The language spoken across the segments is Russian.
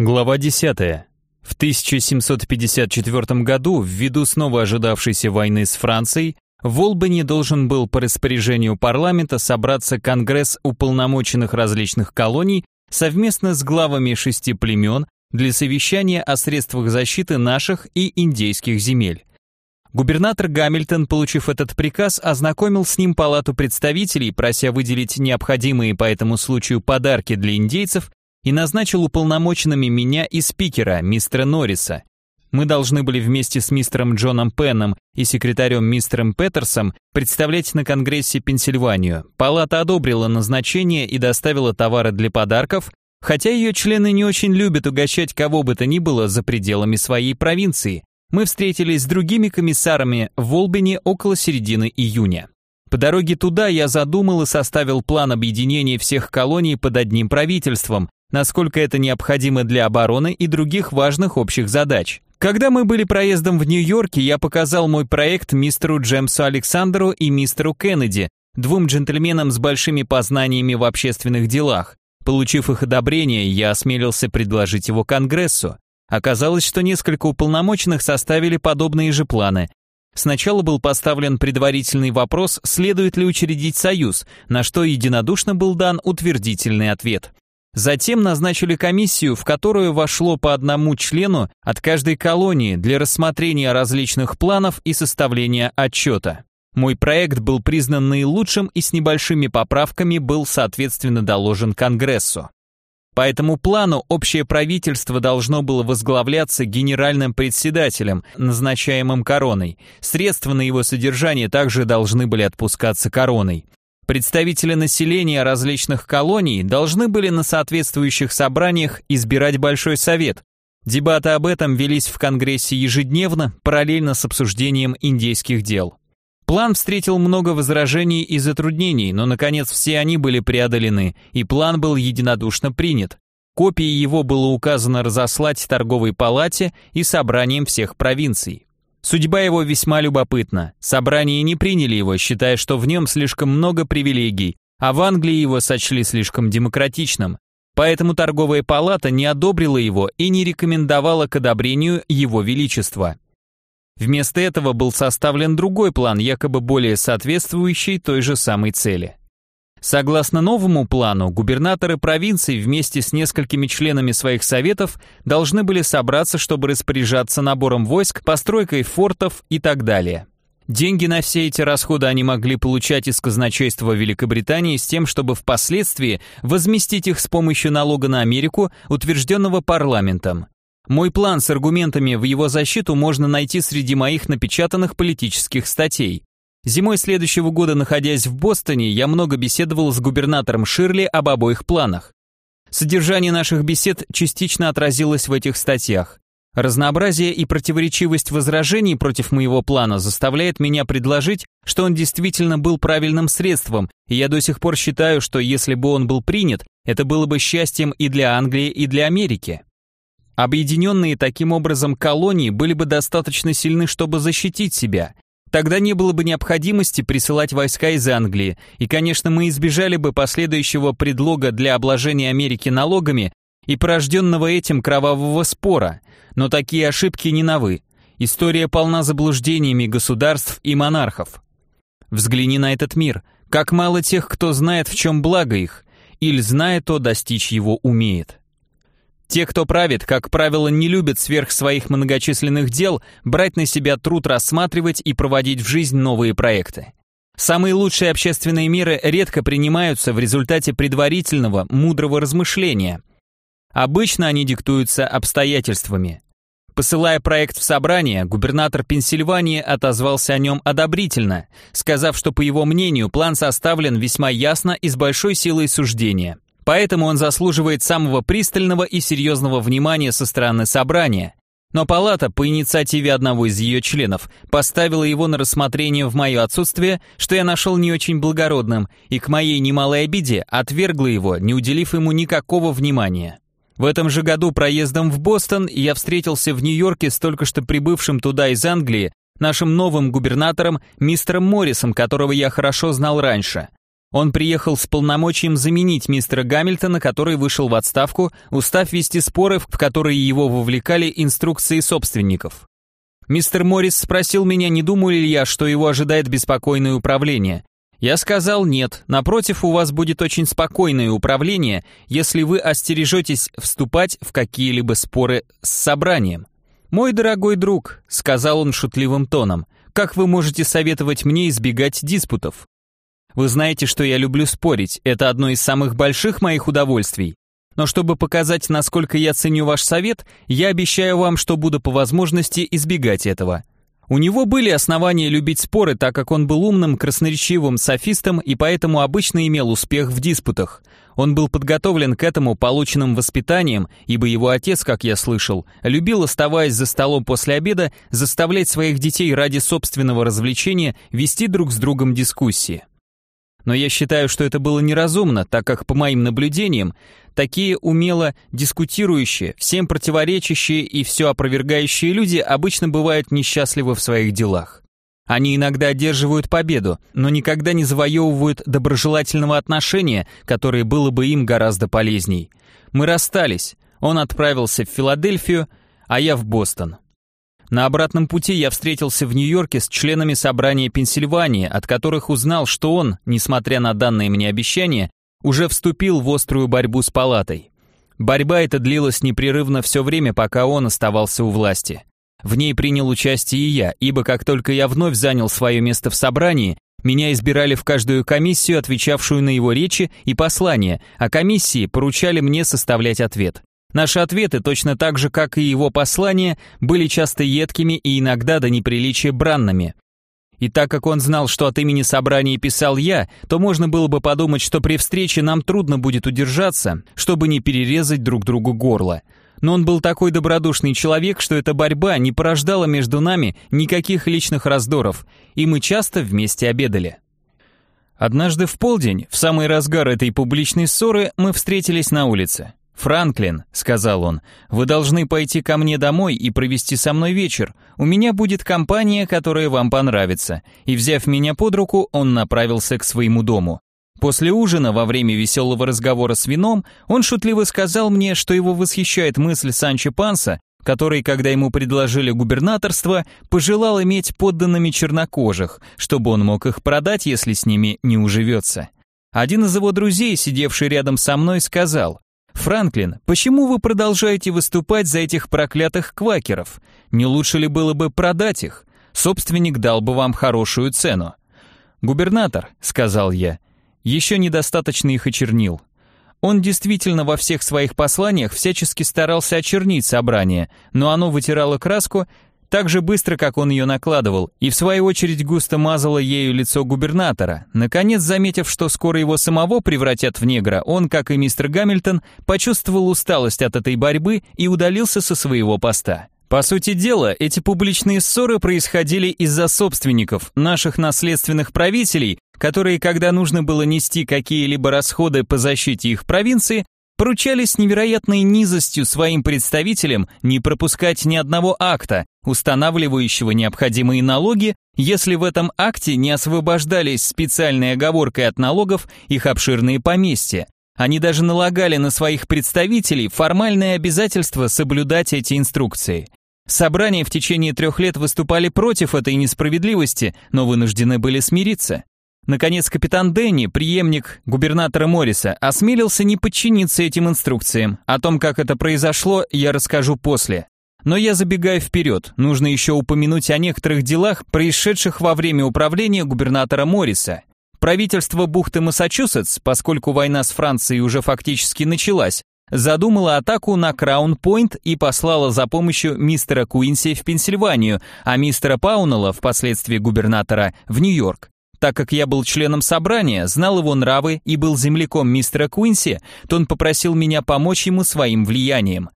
Глава 10. В 1754 году, ввиду снова ожидавшейся войны с Францией, в Олбани должен был по распоряжению парламента собраться Конгресс уполномоченных различных колоний совместно с главами шести племен для совещания о средствах защиты наших и индейских земель. Губернатор Гамильтон, получив этот приказ, ознакомил с ним палату представителей, прося выделить необходимые по этому случаю подарки для индейцев и назначил уполномоченными меня и спикера, мистера Норриса. Мы должны были вместе с мистером Джоном Пенном и секретарем мистером Петерсом представлять на Конгрессе Пенсильванию. Палата одобрила назначение и доставила товары для подарков, хотя ее члены не очень любят угощать кого бы то ни было за пределами своей провинции. Мы встретились с другими комиссарами в Волбине около середины июня. По дороге туда я задумал и составил план объединения всех колоний под одним правительством, насколько это необходимо для обороны и других важных общих задач. Когда мы были проездом в Нью-Йорке, я показал мой проект мистеру Джемсу Александру и мистеру Кеннеди, двум джентльменам с большими познаниями в общественных делах. Получив их одобрение, я осмелился предложить его Конгрессу. Оказалось, что несколько уполномоченных составили подобные же планы. Сначала был поставлен предварительный вопрос, следует ли учредить союз, на что единодушно был дан утвердительный ответ. Затем назначили комиссию, в которую вошло по одному члену от каждой колонии для рассмотрения различных планов и составления отчета. Мой проект был признан наилучшим и с небольшими поправками был соответственно доложен Конгрессу. По этому плану общее правительство должно было возглавляться генеральным председателем, назначаемым короной. Средства на его содержание также должны были отпускаться короной. Представители населения различных колоний должны были на соответствующих собраниях избирать Большой Совет. Дебаты об этом велись в Конгрессе ежедневно, параллельно с обсуждением индейских дел. План встретил много возражений и затруднений, но, наконец, все они были преодолены, и план был единодушно принят. Копии его было указано разослать торговой палате и собраниям всех провинций. Судьба его весьма любопытна. Собрание не приняли его, считая, что в нем слишком много привилегий, а в Англии его сочли слишком демократичным. Поэтому торговая палата не одобрила его и не рекомендовала к одобрению его величества. Вместо этого был составлен другой план, якобы более соответствующий той же самой цели. Согласно новому плану, губернаторы провинций вместе с несколькими членами своих советов должны были собраться, чтобы распоряжаться набором войск, постройкой фортов и так далее. Деньги на все эти расходы они могли получать из казначейства Великобритании с тем, чтобы впоследствии возместить их с помощью налога на Америку, утвержденного парламентом. Мой план с аргументами в его защиту можно найти среди моих напечатанных политических статей. Зимой следующего года, находясь в Бостоне, я много беседовал с губернатором Ширли об обоих планах. Содержание наших бесед частично отразилось в этих статьях. Разнообразие и противоречивость возражений против моего плана заставляет меня предложить, что он действительно был правильным средством, и я до сих пор считаю, что если бы он был принят, это было бы счастьем и для Англии, и для Америки. Объединенные таким образом колонии были бы достаточно сильны, чтобы защитить себя, Тогда не было бы необходимости присылать войска из Англии, и, конечно, мы избежали бы последующего предлога для обложения Америки налогами и порожденного этим кровавого спора. Но такие ошибки не новы. История полна заблуждениями государств и монархов. Взгляни на этот мир. Как мало тех, кто знает, в чем благо их, или, зная то, достичь его умеет. Те, кто правит, как правило, не любят сверх своих многочисленных дел брать на себя труд рассматривать и проводить в жизнь новые проекты. Самые лучшие общественные меры редко принимаются в результате предварительного, мудрого размышления. Обычно они диктуются обстоятельствами. Посылая проект в собрание, губернатор Пенсильвании отозвался о нем одобрительно, сказав, что, по его мнению, план составлен весьма ясно и с большой силой суждения. Поэтому он заслуживает самого пристального и серьезного внимания со стороны собрания. Но палата, по инициативе одного из ее членов, поставила его на рассмотрение в мое отсутствие, что я нашел не очень благородным, и к моей немалой обиде отвергла его, не уделив ему никакого внимания. В этом же году проездом в Бостон я встретился в Нью-Йорке с только что прибывшим туда из Англии нашим новым губернатором мистером Моррисом, которого я хорошо знал раньше. Он приехал с полномочием заменить мистера Гамильтона, который вышел в отставку, устав вести споры, в которые его вовлекали инструкции собственников. Мистер Моррис спросил меня, не думаю ли я, что его ожидает беспокойное управление. Я сказал нет, напротив, у вас будет очень спокойное управление, если вы остережетесь вступать в какие-либо споры с собранием. «Мой дорогой друг», — сказал он шутливым тоном, «как вы можете советовать мне избегать диспутов? Вы знаете, что я люблю спорить, это одно из самых больших моих удовольствий. Но чтобы показать, насколько я ценю ваш совет, я обещаю вам, что буду по возможности избегать этого. У него были основания любить споры, так как он был умным, красноречивым софистом и поэтому обычно имел успех в диспутах. Он был подготовлен к этому полученным воспитанием, ибо его отец, как я слышал, любил, оставаясь за столом после обеда, заставлять своих детей ради собственного развлечения вести друг с другом дискуссии. Но я считаю, что это было неразумно, так как, по моим наблюдениям, такие умело дискутирующие, всем противоречащие и все опровергающие люди обычно бывают несчастливы в своих делах. Они иногда одерживают победу, но никогда не завоевывают доброжелательного отношения, которое было бы им гораздо полезней. Мы расстались, он отправился в Филадельфию, а я в Бостон. На обратном пути я встретился в Нью-Йорке с членами собрания Пенсильвании, от которых узнал, что он, несмотря на данные мне обещания, уже вступил в острую борьбу с палатой. Борьба эта длилась непрерывно все время, пока он оставался у власти. В ней принял участие и я, ибо как только я вновь занял свое место в собрании, меня избирали в каждую комиссию, отвечавшую на его речи и послания, а комиссии поручали мне составлять ответ. Наши ответы, точно так же, как и его послания, были часто едкими и иногда до неприличия бранными. И так как он знал, что от имени собрания писал я, то можно было бы подумать, что при встрече нам трудно будет удержаться, чтобы не перерезать друг другу горло. Но он был такой добродушный человек, что эта борьба не порождала между нами никаких личных раздоров, и мы часто вместе обедали. Однажды в полдень, в самый разгар этой публичной ссоры, мы встретились на улице. «Франклин», — сказал он, — «вы должны пойти ко мне домой и провести со мной вечер. У меня будет компания, которая вам понравится». И, взяв меня под руку, он направился к своему дому. После ужина, во время веселого разговора с вином, он шутливо сказал мне, что его восхищает мысль Санчо Панса, который, когда ему предложили губернаторство, пожелал иметь подданными чернокожих, чтобы он мог их продать, если с ними не уживется. Один из его друзей, сидевший рядом со мной, сказал, «Франклин, почему вы продолжаете выступать за этих проклятых квакеров? Не лучше ли было бы продать их? Собственник дал бы вам хорошую цену». «Губернатор», — сказал я, — «еще недостаточно их очернил. Он действительно во всех своих посланиях всячески старался очернить собрание, но оно вытирало краску, так же быстро, как он ее накладывал, и в свою очередь густо мазало ею лицо губернатора. Наконец, заметив, что скоро его самого превратят в негра, он, как и мистер Гамильтон, почувствовал усталость от этой борьбы и удалился со своего поста. По сути дела, эти публичные ссоры происходили из-за собственников, наших наследственных правителей, которые, когда нужно было нести какие-либо расходы по защите их провинции, поручали с невероятной низостью своим представителям не пропускать ни одного акта, устанавливающего необходимые налоги, если в этом акте не освобождались специальной оговоркой от налогов их обширные поместья. Они даже налагали на своих представителей формальное обязательство соблюдать эти инструкции. Собрания в течение трех лет выступали против этой несправедливости, но вынуждены были смириться. Наконец, капитан Дэнни, преемник губернатора Морриса, осмелился не подчиниться этим инструкциям. О том, как это произошло, я расскажу после. Но я забегаю вперед, нужно еще упомянуть о некоторых делах, происшедших во время управления губернатора Морриса. Правительство бухты Массачусетс, поскольку война с Францией уже фактически началась, задумало атаку на Краун-Пойнт и послало за помощью мистера Куинси в Пенсильванию, а мистера Паунелла, впоследствии губернатора, в Нью-Йорк. Так как я был членом собрания, знал его нравы и был земляком мистера Куинси, то он попросил меня помочь ему своим влиянием.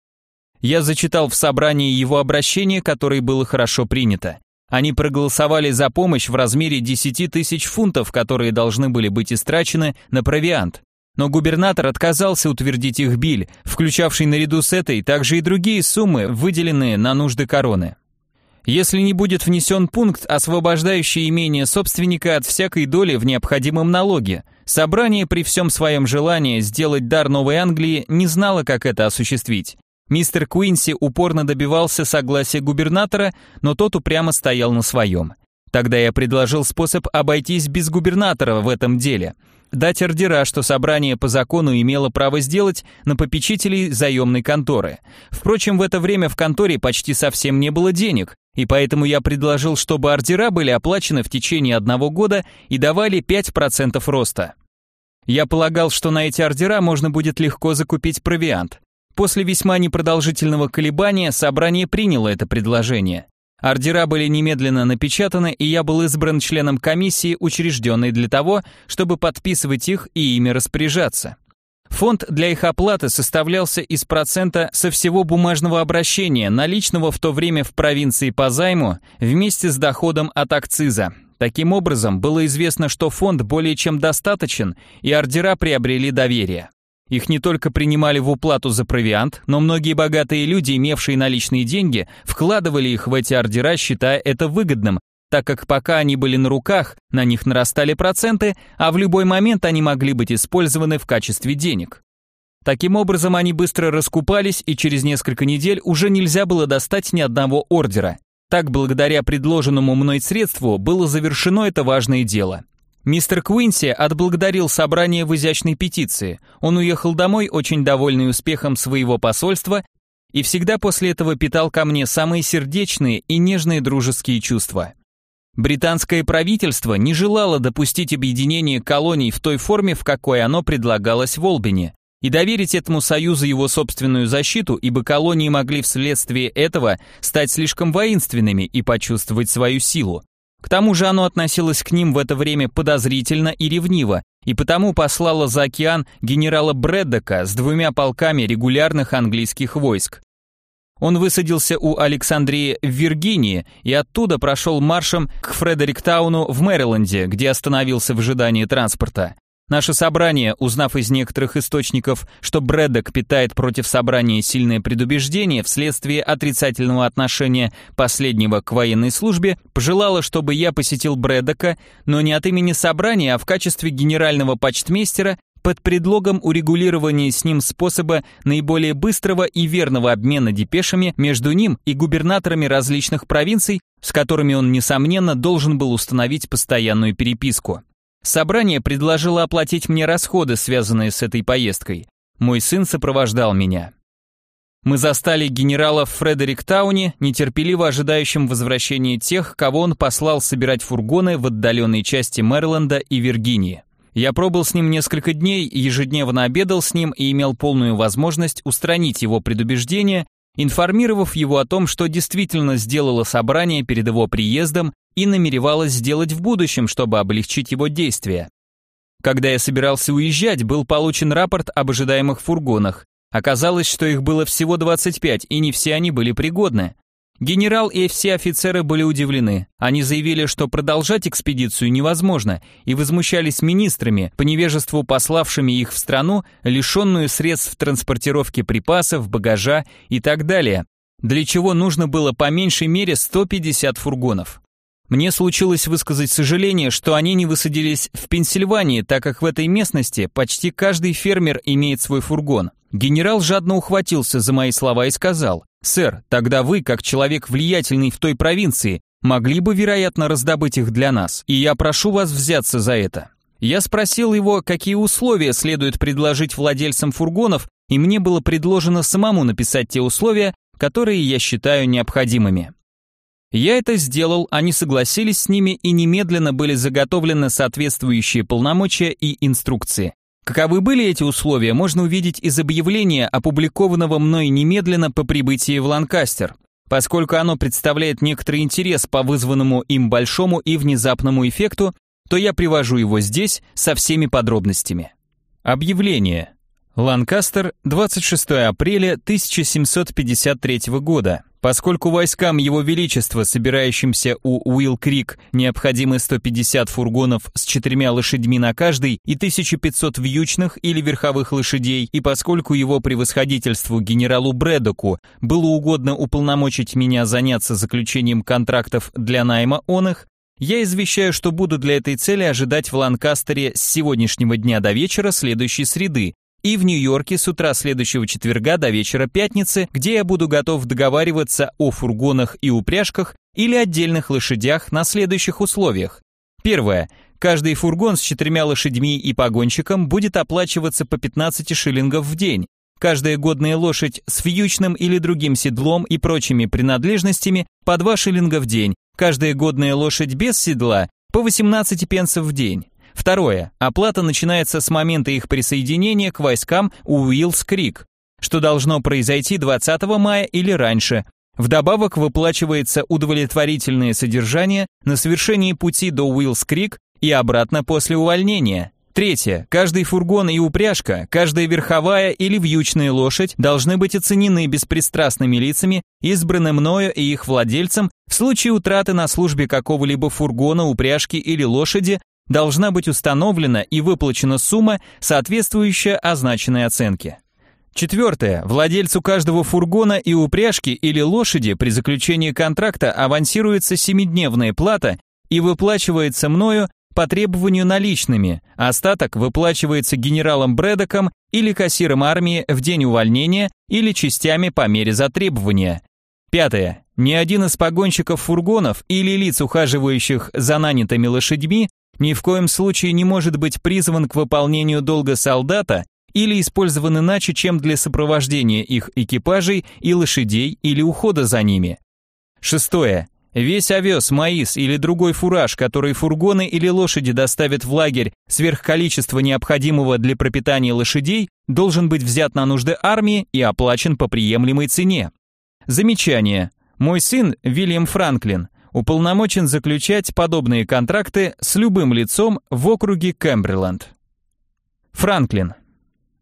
Я зачитал в собрании его обращение, которое было хорошо принято. Они проголосовали за помощь в размере 10 тысяч фунтов, которые должны были быть истрачены на провиант. Но губернатор отказался утвердить их биль, включавший наряду с этой также и другие суммы, выделенные на нужды короны. Если не будет внесен пункт, освобождающий имение собственника от всякой доли в необходимом налоге. Собрание при всем своем желании сделать дар Новой Англии не знало, как это осуществить. Мистер Куинси упорно добивался согласия губернатора, но тот упрямо стоял на своем. Тогда я предложил способ обойтись без губернатора в этом деле. Дать ордера, что собрание по закону имело право сделать на попечителей заемной конторы. Впрочем, в это время в конторе почти совсем не было денег, и поэтому я предложил, чтобы ордера были оплачены в течение одного года и давали 5% роста. Я полагал, что на эти ордера можно будет легко закупить провиант. После весьма непродолжительного колебания собрание приняло это предложение. Ордера были немедленно напечатаны, и я был избран членом комиссии, учрежденной для того, чтобы подписывать их и ими распоряжаться. Фонд для их оплаты составлялся из процента со всего бумажного обращения, наличного в то время в провинции по займу, вместе с доходом от акциза. Таким образом, было известно, что фонд более чем достаточен, и ордера приобрели доверие. Их не только принимали в уплату за провиант, но многие богатые люди, имевшие наличные деньги, вкладывали их в эти ордера, считая это выгодным, так как пока они были на руках, на них нарастали проценты, а в любой момент они могли быть использованы в качестве денег. Таким образом, они быстро раскупались, и через несколько недель уже нельзя было достать ни одного ордера. Так, благодаря предложенному мной средству, было завершено это важное дело. Мистер Куинси отблагодарил собрание в изящной петиции. Он уехал домой, очень довольный успехом своего посольства, и всегда после этого питал ко мне самые сердечные и нежные дружеские чувства. Британское правительство не желало допустить объединение колоний в той форме, в какой оно предлагалось в Олбине, и доверить этому союзу его собственную защиту, ибо колонии могли вследствие этого стать слишком воинственными и почувствовать свою силу. К тому же оно относилось к ним в это время подозрительно и ревниво, и потому послало за океан генерала Брэддока с двумя полками регулярных английских войск. Он высадился у Александрии в Виргинии и оттуда прошел маршем к Фредериктауну в Мэриленде, где остановился в ожидании транспорта. Наше собрание, узнав из некоторых источников, что Брэддок питает против собрания сильное предубеждение вследствие отрицательного отношения последнего к военной службе, пожелало, чтобы я посетил Брэддока, но не от имени собрания, а в качестве генерального почтмейстера под предлогом урегулирования с ним способа наиболее быстрого и верного обмена депешами между ним и губернаторами различных провинций, с которыми он, несомненно, должен был установить постоянную переписку. Собрание предложило оплатить мне расходы, связанные с этой поездкой. Мой сын сопровождал меня. Мы застали генерала в Фредерик-тауне, нетерпеливо ожидающим возвращения тех, кого он послал собирать фургоны в отдаленной части Мэриленда и Виргинии. Я пробыл с ним несколько дней, ежедневно обедал с ним и имел полную возможность устранить его предубеждение, информировав его о том, что действительно сделало собрание перед его приездом и намеревалась сделать в будущем, чтобы облегчить его действия. Когда я собирался уезжать, был получен рапорт об ожидаемых фургонах. Оказалось, что их было всего 25, и не все они были пригодны. Генерал и все офицеры были удивлены. Они заявили, что продолжать экспедицию невозможно, и возмущались министрами, по невежеству пославшими их в страну, лишенную средств транспортировки припасов, багажа и так далее, для чего нужно было по меньшей мере 150 фургонов. Мне случилось высказать сожаление, что они не высадились в Пенсильвании, так как в этой местности почти каждый фермер имеет свой фургон. Генерал жадно ухватился за мои слова и сказал, «Сэр, тогда вы, как человек влиятельный в той провинции, могли бы, вероятно, раздобыть их для нас, и я прошу вас взяться за это». Я спросил его, какие условия следует предложить владельцам фургонов, и мне было предложено самому написать те условия, которые я считаю необходимыми. Я это сделал, они согласились с ними и немедленно были заготовлены соответствующие полномочия и инструкции. Каковы были эти условия, можно увидеть из объявления, опубликованного мной немедленно по прибытии в Ланкастер, поскольку оно представляет некоторый интерес по вызванному им большому и внезапному эффекту, то я привожу его здесь со всеми подробностями. Объявление. Ланкастер, 26 апреля 1753 года. Поскольку войскам Его Величества, собирающимся у Уилл-Крик, необходимы 150 фургонов с четырьмя лошадьми на каждый и 1500 вьючных или верховых лошадей, и поскольку его превосходительству генералу Брэдоку было угодно уполномочить меня заняться заключением контрактов для найма он их, я извещаю, что буду для этой цели ожидать в Ланкастере с сегодняшнего дня до вечера следующей среды, и в Нью-Йорке с утра следующего четверга до вечера пятницы, где я буду готов договариваться о фургонах и упряжках или отдельных лошадях на следующих условиях. Первое. Каждый фургон с четырьмя лошадьми и погонщиком будет оплачиваться по 15 шиллингов в день. Каждая годная лошадь с вьючным или другим седлом и прочими принадлежностями по 2 шиллинга в день. Каждая годная лошадь без седла по 18 пенсов в день. Второе. Оплата начинается с момента их присоединения к войскам Уиллс-Крик, что должно произойти 20 мая или раньше. Вдобавок выплачивается удовлетворительное содержание на совершении пути до Уиллс-Крик и обратно после увольнения. Третье. Каждый фургон и упряжка, каждая верховая или вьючная лошадь должны быть оценены беспристрастными лицами, избраны мною и их владельцем в случае утраты на службе какого-либо фургона, упряжки или лошади должна быть установлена и выплачена сумма, соответствующая означенной оценке. Четвертое. Владельцу каждого фургона и упряжки или лошади при заключении контракта авансируется семидневная плата и выплачивается мною по требованию наличными, остаток выплачивается генералом Брэдоком или кассиром армии в день увольнения или частями по мере затребования. Пятое. Ни один из погонщиков фургонов или лиц, ухаживающих за нанятыми лошадьми, ни в коем случае не может быть призван к выполнению долга солдата или использован иначе, чем для сопровождения их экипажей и лошадей или ухода за ними. Шестое. Весь овес, маис или другой фураж, который фургоны или лошади доставят в лагерь сверх количества необходимого для пропитания лошадей, должен быть взят на нужды армии и оплачен по приемлемой цене. Замечание. Мой сын, Вильям Франклин, уполномочен заключать подобные контракты с любым лицом в округе Кэмберленд. Франклин.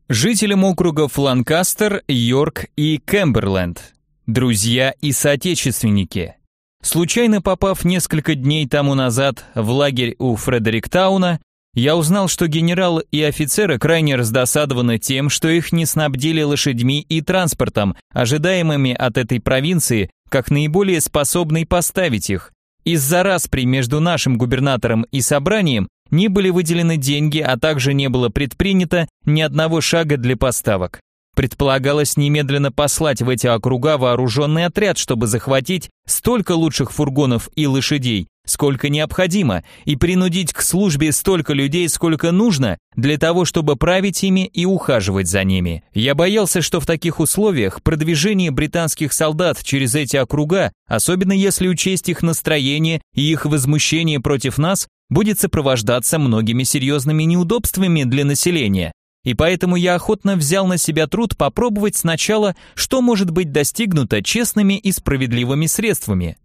Жителям округов Ланкастер, Йорк и Кэмберленд. Друзья и соотечественники. Случайно попав несколько дней тому назад в лагерь у Фредериктауна, я узнал, что генерал и офицеры крайне раздосадованы тем, что их не снабдили лошадьми и транспортом, ожидаемыми от этой провинции, как наиболее способной поставить их. Из-за распри между нашим губернатором и собранием не были выделены деньги, а также не было предпринято ни одного шага для поставок. Предполагалось немедленно послать в эти округа вооруженный отряд, чтобы захватить столько лучших фургонов и лошадей, сколько необходимо, и принудить к службе столько людей, сколько нужно, для того, чтобы править ими и ухаживать за ними. Я боялся, что в таких условиях продвижение британских солдат через эти округа, особенно если учесть их настроение и их возмущение против нас, будет сопровождаться многими серьезными неудобствами для населения, и поэтому я охотно взял на себя труд попробовать сначала, что может быть достигнуто честными и справедливыми средствами.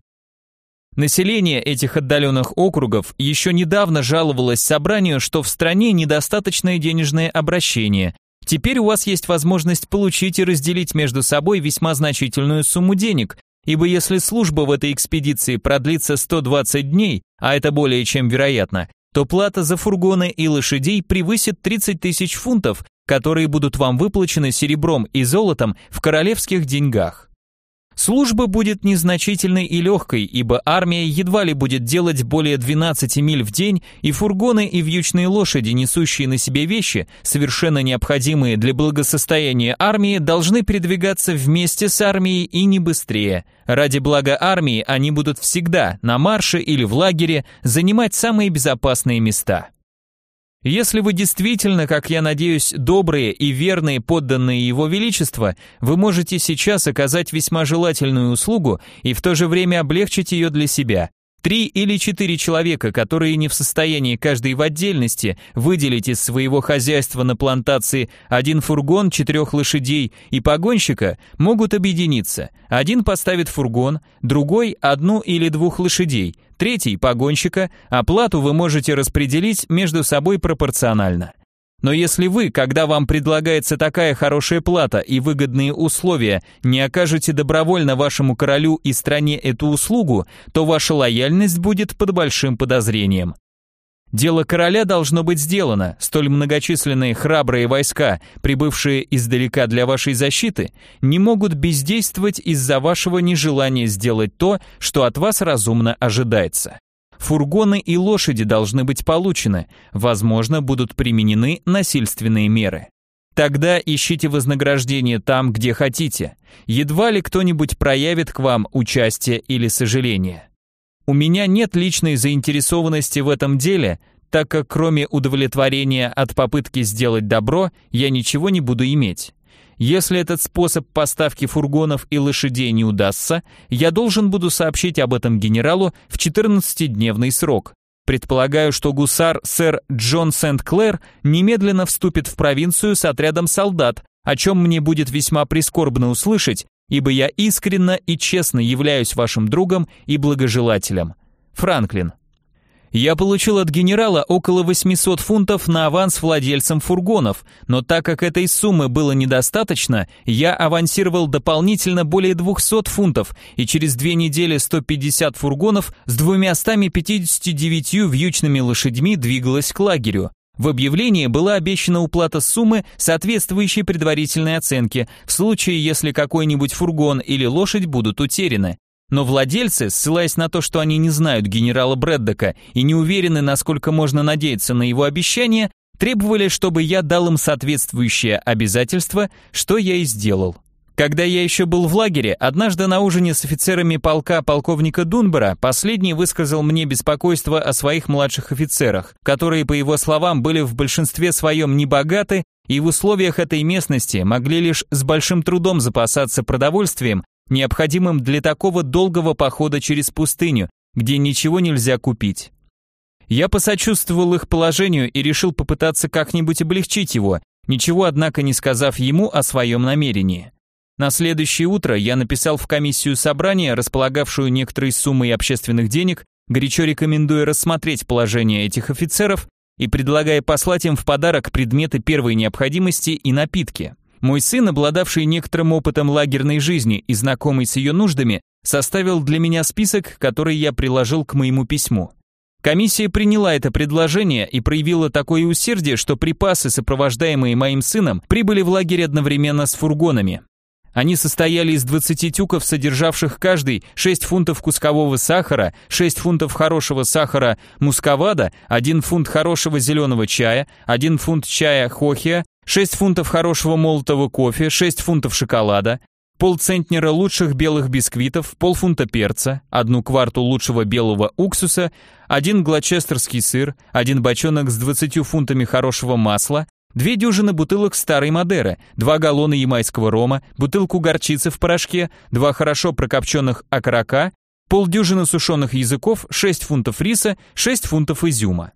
Население этих отдаленных округов еще недавно жаловалось собранию, что в стране недостаточное денежное обращение. Теперь у вас есть возможность получить и разделить между собой весьма значительную сумму денег, ибо если служба в этой экспедиции продлится 120 дней, а это более чем вероятно, то плата за фургоны и лошадей превысит 30 тысяч фунтов, которые будут вам выплачены серебром и золотом в королевских деньгах. Служба будет незначительной и легкой, ибо армия едва ли будет делать более 12 миль в день, и фургоны и вьючные лошади, несущие на себе вещи, совершенно необходимые для благосостояния армии, должны передвигаться вместе с армией и не быстрее. Ради блага армии они будут всегда на марше или в лагере занимать самые безопасные места. Если вы действительно, как я надеюсь, добрые и верные подданные Его Величества, вы можете сейчас оказать весьма желательную услугу и в то же время облегчить ее для себя. Три или четыре человека, которые не в состоянии каждый в отдельности выделить из своего хозяйства на плантации один фургон, четырех лошадей и погонщика, могут объединиться. Один поставит фургон, другой – одну или двух лошадей, третий – погонщика, оплату вы можете распределить между собой пропорционально. Но если вы, когда вам предлагается такая хорошая плата и выгодные условия, не окажете добровольно вашему королю и стране эту услугу, то ваша лояльность будет под большим подозрением. Дело короля должно быть сделано. Столь многочисленные храбрые войска, прибывшие издалека для вашей защиты, не могут бездействовать из-за вашего нежелания сделать то, что от вас разумно ожидается. Фургоны и лошади должны быть получены, возможно, будут применены насильственные меры. Тогда ищите вознаграждение там, где хотите. Едва ли кто-нибудь проявит к вам участие или сожаление. У меня нет личной заинтересованности в этом деле, так как кроме удовлетворения от попытки сделать добро, я ничего не буду иметь. Если этот способ поставки фургонов и лошадей не удастся, я должен буду сообщить об этом генералу в 14-дневный срок. Предполагаю, что гусар сэр Джон Сент-Клэр немедленно вступит в провинцию с отрядом солдат, о чем мне будет весьма прискорбно услышать, ибо я искренне и честно являюсь вашим другом и благожелателем. Франклин. Я получил от генерала около 800 фунтов на аванс владельцам фургонов, но так как этой суммы было недостаточно, я авансировал дополнительно более 200 фунтов, и через две недели 150 фургонов с 259 вьючными лошадьми двигалось к лагерю. В объявлении была обещана уплата суммы, соответствующей предварительной оценке, в случае, если какой-нибудь фургон или лошадь будут утеряны. Но владельцы, ссылаясь на то, что они не знают генерала Брэддока и не уверены, насколько можно надеяться на его обещание, требовали, чтобы я дал им соответствующее обязательство, что я и сделал. Когда я еще был в лагере, однажды на ужине с офицерами полка полковника Дунбера последний высказал мне беспокойство о своих младших офицерах, которые, по его словам, были в большинстве своем небогаты и в условиях этой местности могли лишь с большим трудом запасаться продовольствием необходимым для такого долгого похода через пустыню, где ничего нельзя купить. Я посочувствовал их положению и решил попытаться как-нибудь облегчить его, ничего, однако, не сказав ему о своем намерении. На следующее утро я написал в комиссию собрания, располагавшую некоторой суммой общественных денег, горячо рекомендуя рассмотреть положение этих офицеров и предлагая послать им в подарок предметы первой необходимости и напитки. Мой сын, обладавший некоторым опытом лагерной жизни и знакомый с ее нуждами, составил для меня список, который я приложил к моему письму. Комиссия приняла это предложение и проявила такое усердие, что припасы, сопровождаемые моим сыном, прибыли в лагерь одновременно с фургонами. Они состояли из 20 тюков, содержавших каждый 6 фунтов кускового сахара, 6 фунтов хорошего сахара мусковада, 1 фунт хорошего зеленого чая, 1 фунт чая хохия, 6 фунтов хорошего молотого кофе, 6 фунтов шоколада, полцентнера лучших белых бисквитов, полфунта перца, одну кварту лучшего белого уксуса, один глочестерский сыр, один бочонок с 20 фунтами хорошего масла, две дюжины бутылок старой Мадеры, два галлона ямайского рома, бутылку горчицы в порошке, два хорошо прокопченных окорока, полдюжины сушеных языков, 6 фунтов риса, 6 фунтов изюма.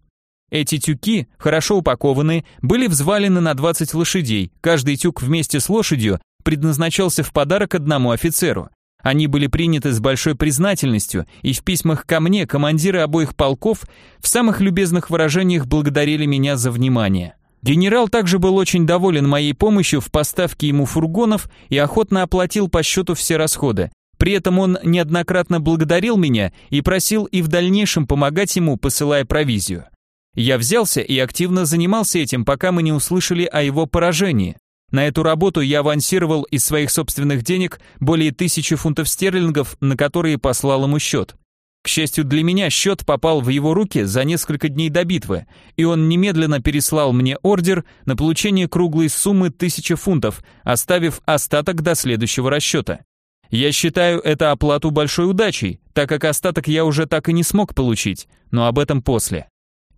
Эти тюки, хорошо упакованные, были взвалены на 20 лошадей. Каждый тюк вместе с лошадью предназначался в подарок одному офицеру. Они были приняты с большой признательностью, и в письмах ко мне командиры обоих полков в самых любезных выражениях благодарили меня за внимание. Генерал также был очень доволен моей помощью в поставке ему фургонов и охотно оплатил по счету все расходы. При этом он неоднократно благодарил меня и просил и в дальнейшем помогать ему, посылая провизию. Я взялся и активно занимался этим, пока мы не услышали о его поражении. На эту работу я авансировал из своих собственных денег более тысячи фунтов стерлингов, на которые послал ему счет. К счастью для меня, счет попал в его руки за несколько дней до битвы, и он немедленно переслал мне ордер на получение круглой суммы тысячи фунтов, оставив остаток до следующего расчета. Я считаю это оплату большой удачей, так как остаток я уже так и не смог получить, но об этом после.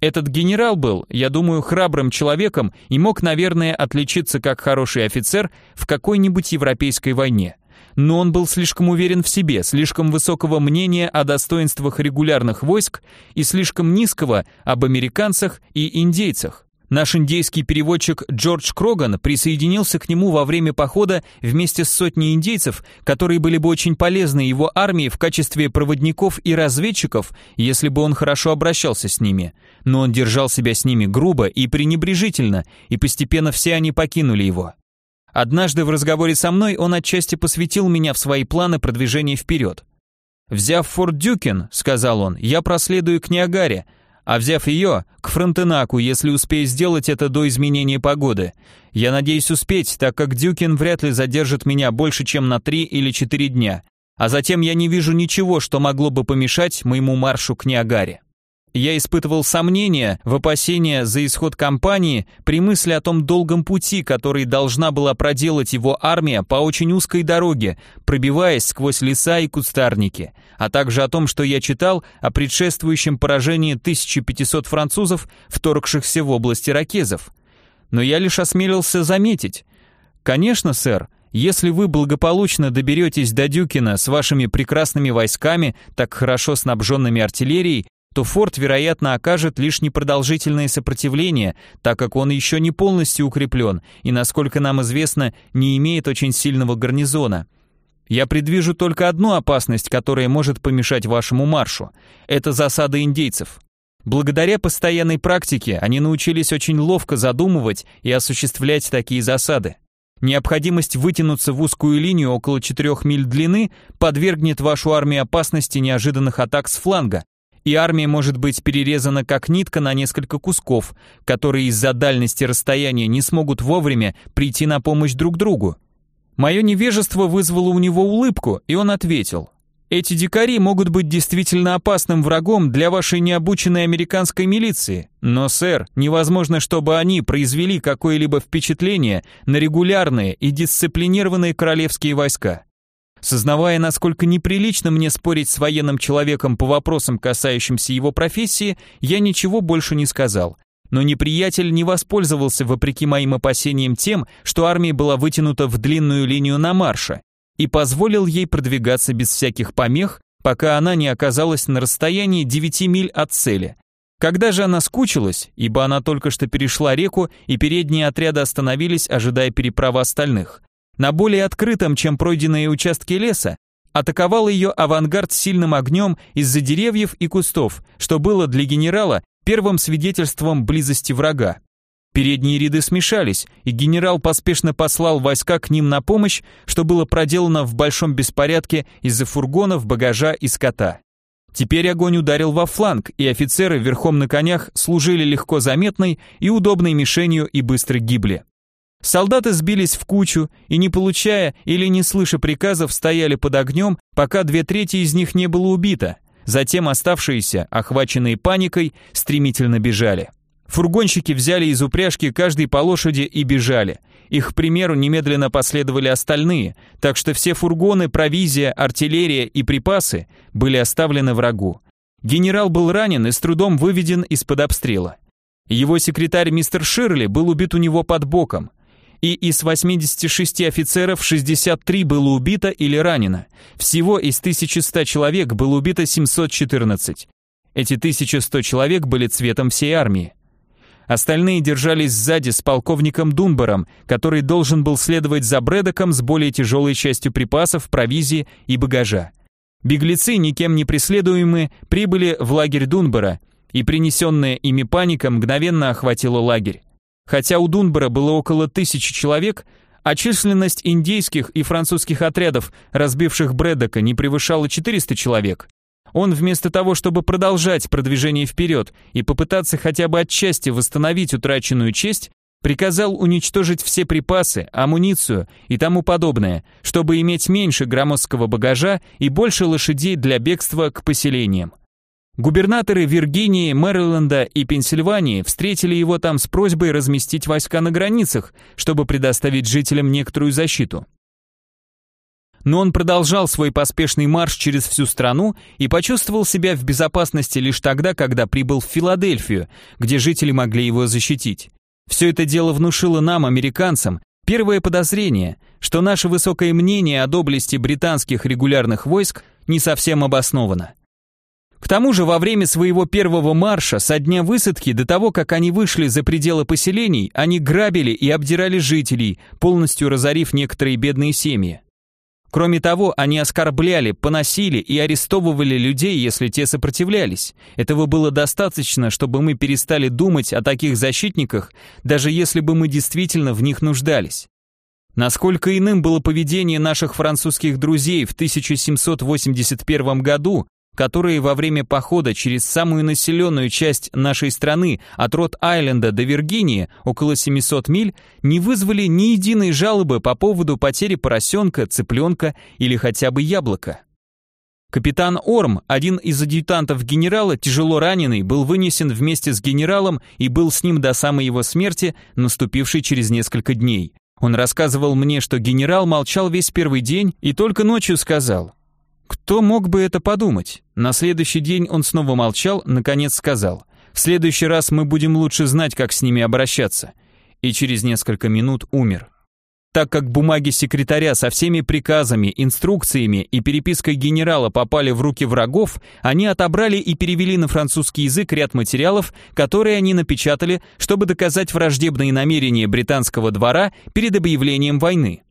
Этот генерал был, я думаю, храбрым человеком и мог, наверное, отличиться как хороший офицер в какой-нибудь европейской войне. Но он был слишком уверен в себе, слишком высокого мнения о достоинствах регулярных войск и слишком низкого об американцах и индейцах. Наш индейский переводчик Джордж Кроган присоединился к нему во время похода вместе с сотней индейцев, которые были бы очень полезны его армии в качестве проводников и разведчиков, если бы он хорошо обращался с ними. Но он держал себя с ними грубо и пренебрежительно, и постепенно все они покинули его. Однажды в разговоре со мной он отчасти посвятил меня в свои планы продвижения вперед. «Взяв Форт Дюкин», — сказал он, — «я проследую к Ниагаре, а взяв ее, к Фронтенаку, если успею сделать это до изменения погоды. Я надеюсь успеть, так как Дюкин вряд ли задержит меня больше, чем на три или четыре дня, а затем я не вижу ничего, что могло бы помешать моему маршу к Ниагаре. Я испытывал сомнения в опасения за исход кампании при мысли о том долгом пути, который должна была проделать его армия по очень узкой дороге, пробиваясь сквозь леса и кустарники, а также о том, что я читал о предшествующем поражении 1500 французов, вторгшихся в области ракезов. Но я лишь осмелился заметить. Конечно, сэр, если вы благополучно доберетесь до Дюкина с вашими прекрасными войсками, так хорошо снабженными артиллерией, то форт, вероятно, окажет лишь непродолжительное сопротивление, так как он еще не полностью укреплен и, насколько нам известно, не имеет очень сильного гарнизона. Я предвижу только одну опасность, которая может помешать вашему маршу. Это засада индейцев. Благодаря постоянной практике они научились очень ловко задумывать и осуществлять такие засады. Необходимость вытянуться в узкую линию около 4 миль длины подвергнет вашу армию опасности неожиданных атак с фланга, и армия может быть перерезана как нитка на несколько кусков, которые из-за дальности расстояния не смогут вовремя прийти на помощь друг другу. Мое невежество вызвало у него улыбку, и он ответил. «Эти дикари могут быть действительно опасным врагом для вашей необученной американской милиции, но, сэр, невозможно, чтобы они произвели какое-либо впечатление на регулярные и дисциплинированные королевские войска. Сознавая, насколько неприлично мне спорить с военным человеком по вопросам, касающимся его профессии, я ничего больше не сказал. Но неприятель не воспользовался, вопреки моим опасениям, тем, что армия была вытянута в длинную линию на марше, и позволил ей продвигаться без всяких помех, пока она не оказалась на расстоянии 9 миль от цели. Когда же она скучилась, ибо она только что перешла реку, и передние отряды остановились, ожидая переправы остальных, на более открытом, чем пройденные участки леса, атаковал ее авангард сильным огнем из-за деревьев и кустов, что было для генерала первым свидетельством близости врага. Передние ряды смешались, и генерал поспешно послал войска к ним на помощь, что было проделано в большом беспорядке из-за фургонов, багажа и скота. Теперь огонь ударил во фланг, и офицеры верхом на конях служили легко заметной и удобной мишенью и быстро гибли. Солдаты сбились в кучу и, не получая или не слыша приказов, стояли под огнем, пока две трети из них не было убито. Затем оставшиеся, охваченные паникой, стремительно бежали. Фургонщики взяли из упряжки каждый по лошади и бежали. Их примеру немедленно последовали остальные, так что все фургоны, провизия, артиллерия и припасы были оставлены врагу. Генерал был ранен и с трудом выведен из-под обстрела. Его секретарь мистер Ширли был убит у него под боком и из 86 офицеров 63 было убито или ранено. Всего из 1100 человек было убито 714. Эти 1100 человек были цветом всей армии. Остальные держались сзади с полковником Дунбаром, который должен был следовать за Брэдоком с более тяжелой частью припасов, провизии и багажа. Беглецы, никем не преследуемые, прибыли в лагерь Дунбара, и принесенная ими паника мгновенно охватила лагерь. Хотя у Дунбара было около тысячи человек, а численность индейских и французских отрядов, разбивших Брэдока, не превышала 400 человек. Он вместо того, чтобы продолжать продвижение вперед и попытаться хотя бы отчасти восстановить утраченную честь, приказал уничтожить все припасы, амуницию и тому подобное, чтобы иметь меньше громоздкого багажа и больше лошадей для бегства к поселениям. Губернаторы Виргинии, Мэриленда и Пенсильвании встретили его там с просьбой разместить войска на границах, чтобы предоставить жителям некоторую защиту. Но он продолжал свой поспешный марш через всю страну и почувствовал себя в безопасности лишь тогда, когда прибыл в Филадельфию, где жители могли его защитить. Все это дело внушило нам, американцам, первое подозрение, что наше высокое мнение о доблести британских регулярных войск не совсем обосновано. К тому же во время своего первого марша со дня высадки до того, как они вышли за пределы поселений, они грабили и обдирали жителей, полностью разорив некоторые бедные семьи. Кроме того, они оскорбляли, поносили и арестовывали людей, если те сопротивлялись. Этого было достаточно, чтобы мы перестали думать о таких защитниках, даже если бы мы действительно в них нуждались. Насколько иным было поведение наших французских друзей в 1781 году, которые во время похода через самую населенную часть нашей страны от Рот-Айленда до Виргинии, около 700 миль, не вызвали ни единой жалобы по поводу потери поросенка, цыпленка или хотя бы яблока. Капитан Орм, один из адъютантов генерала, тяжело раненый, был вынесен вместе с генералом и был с ним до самой его смерти, наступившей через несколько дней. Он рассказывал мне, что генерал молчал весь первый день и только ночью сказал кто мог бы это подумать? На следующий день он снова молчал, наконец сказал, «В следующий раз мы будем лучше знать, как с ними обращаться». И через несколько минут умер. Так как бумаги секретаря со всеми приказами, инструкциями и перепиской генерала попали в руки врагов, они отобрали и перевели на французский язык ряд материалов, которые они напечатали, чтобы доказать враждебные намерения британского двора перед объявлением войны.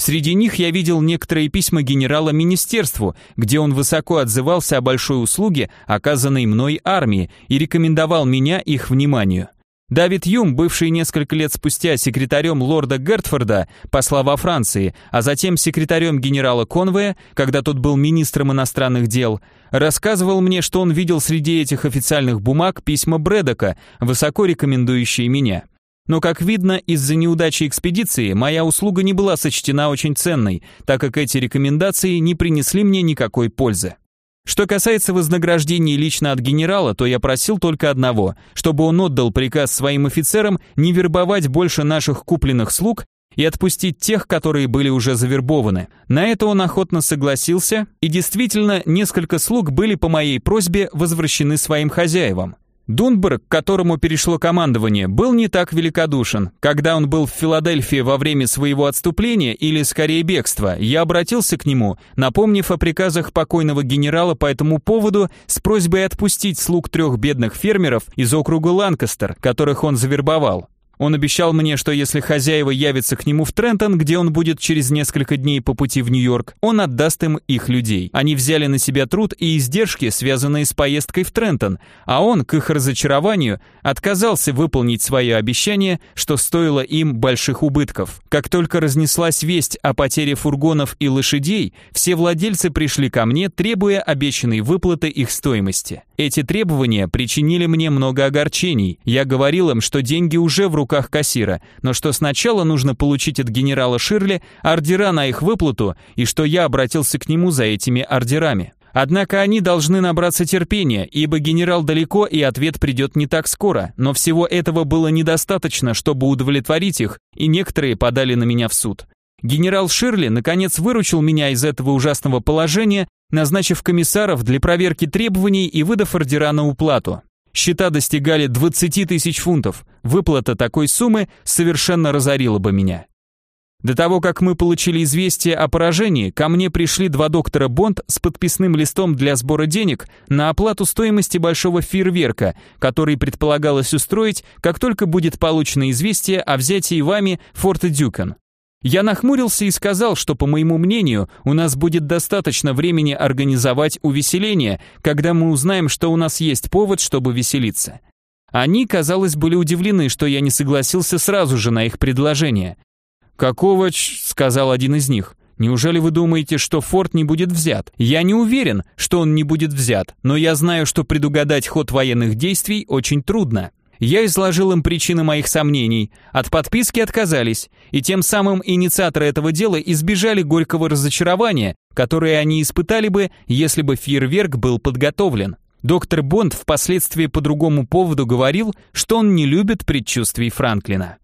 Среди них я видел некоторые письма генерала министерству, где он высоко отзывался о большой услуге, оказанной мной армии, и рекомендовал меня их вниманию. Давид Юм, бывший несколько лет спустя секретарем лорда Гертфорда, посла во Франции, а затем секретарем генерала Конвея, когда тот был министром иностранных дел, рассказывал мне, что он видел среди этих официальных бумаг письма Брэдока, высоко рекомендующие меня. Но, как видно, из-за неудачи экспедиции моя услуга не была сочтена очень ценной, так как эти рекомендации не принесли мне никакой пользы. Что касается вознаграждений лично от генерала, то я просил только одного, чтобы он отдал приказ своим офицерам не вербовать больше наших купленных слуг и отпустить тех, которые были уже завербованы. На это он охотно согласился, и действительно, несколько слуг были по моей просьбе возвращены своим хозяевам. Дунберг, которому перешло командование, был не так великодушен. Когда он был в Филадельфии во время своего отступления, или скорее бегства, я обратился к нему, напомнив о приказах покойного генерала по этому поводу с просьбой отпустить слуг трех бедных фермеров из округа Ланкастер, которых он завербовал. Он обещал мне, что если хозяева явятся к нему в Трентон, где он будет через несколько дней по пути в Нью-Йорк, он отдаст им их людей. Они взяли на себя труд и издержки, связанные с поездкой в Трентон, а он, к их разочарованию, отказался выполнить свое обещание, что стоило им больших убытков. Как только разнеслась весть о потере фургонов и лошадей, все владельцы пришли ко мне, требуя обещанной выплаты их стоимости. Эти требования причинили мне много огорчений. Я говорил им, что деньги уже в руках кассира, но что сначала нужно получить от генерала Ширли ордера на их выплату и что я обратился к нему за этими ордерами. Однако они должны набраться терпения, ибо генерал далеко и ответ придет не так скоро, но всего этого было недостаточно, чтобы удовлетворить их, и некоторые подали на меня в суд. Генерал Ширли наконец выручил меня из этого ужасного положения назначив комиссаров для проверки требований и выдав ордера на уплату. Счета достигали 20 тысяч фунтов. Выплата такой суммы совершенно разорила бы меня. До того, как мы получили известие о поражении, ко мне пришли два доктора Бонд с подписным листом для сбора денег на оплату стоимости большого фейерверка, который предполагалось устроить, как только будет получено известие о взятии вами форта Дюкан. Я нахмурился и сказал, что, по моему мнению, у нас будет достаточно времени организовать увеселение, когда мы узнаем, что у нас есть повод, чтобы веселиться. Они, казалось, были удивлены, что я не согласился сразу же на их предложение. «Какого ч...» — сказал один из них. «Неужели вы думаете, что форт не будет взят? Я не уверен, что он не будет взят, но я знаю, что предугадать ход военных действий очень трудно». Я изложил им причины моих сомнений. От подписки отказались, и тем самым инициаторы этого дела избежали горького разочарования, которое они испытали бы, если бы фейерверк был подготовлен. Доктор Бонд впоследствии по другому поводу говорил, что он не любит предчувствий Франклина.